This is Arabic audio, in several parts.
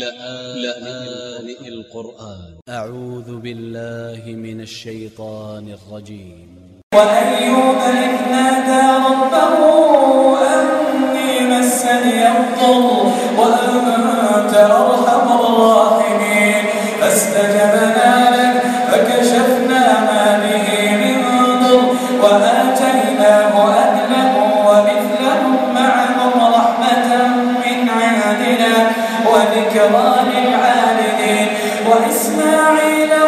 لآن القرآن. أ ع و ذ ب ا ل ل ه من ا ل ش ي ط ا ن ا ل ر ج ي م و أ ي و ب إذ نادى ربه أني مسني الضر وأنت أرحم الراحمين. فاستجبنا لك فكشفنا ما به من ضر وآتيناه أهله ومثلهم معهم رحمة من عندنا. وذكرى للعالمين. وإسماعيل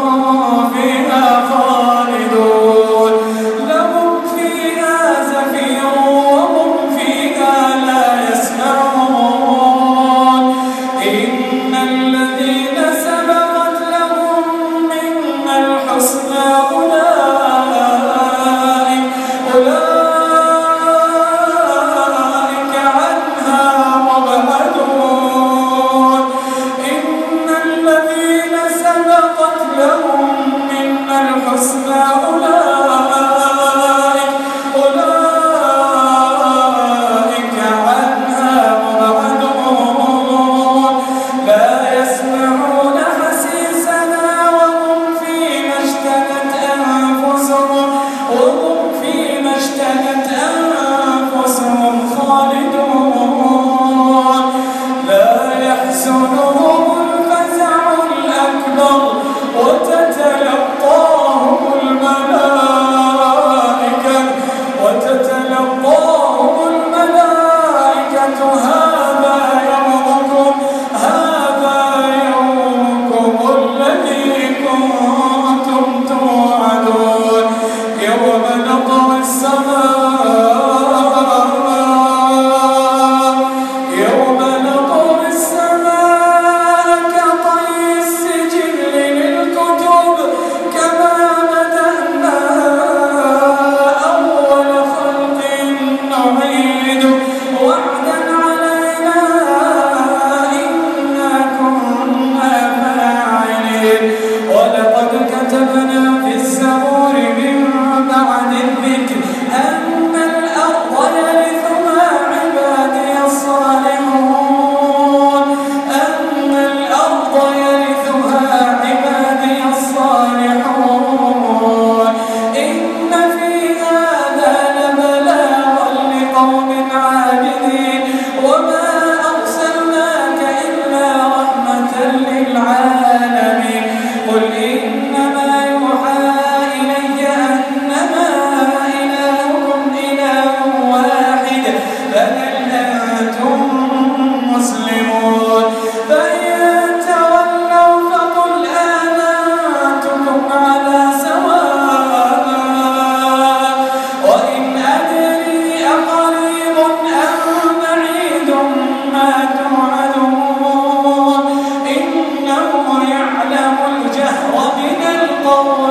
Oh.